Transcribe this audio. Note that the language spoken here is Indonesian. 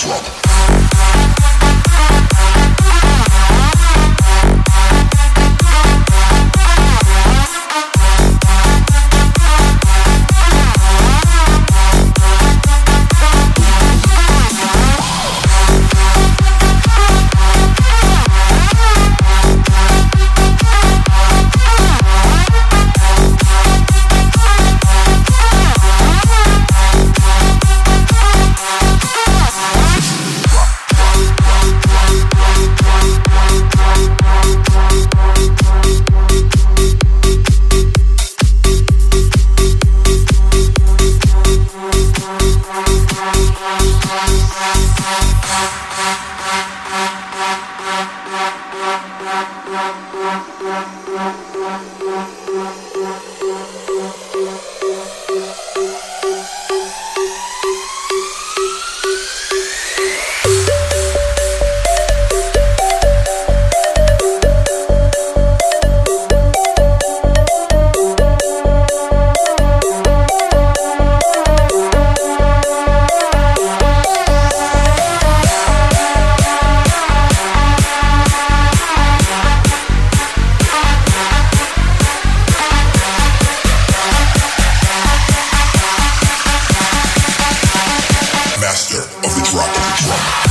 Schwab. Of the One.